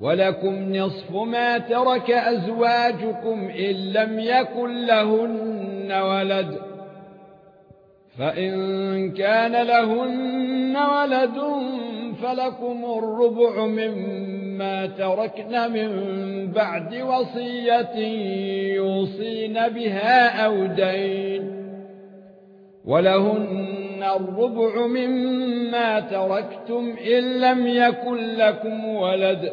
ولكم نصف ما ترك أزواجكم إن لم يكن لهن ولد فإن كان لهن ولد فلكم الربع مما تركن من بعد وصية يوصين بها أو دين ولهن الربع مما تركتم إن لم يكن لكم ولد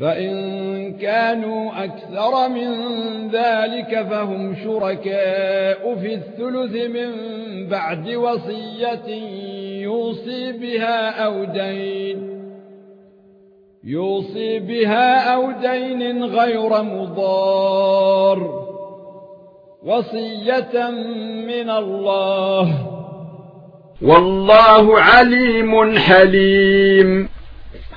فان كانوا أكثر من ذلك فهم شركاء في الثلث من بعد وصيه يوصي بها أو دين يوصي بها أو دين غير مضار وصيه من الله والله عليم حليم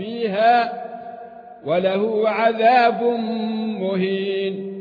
فيها وله عذاب مهين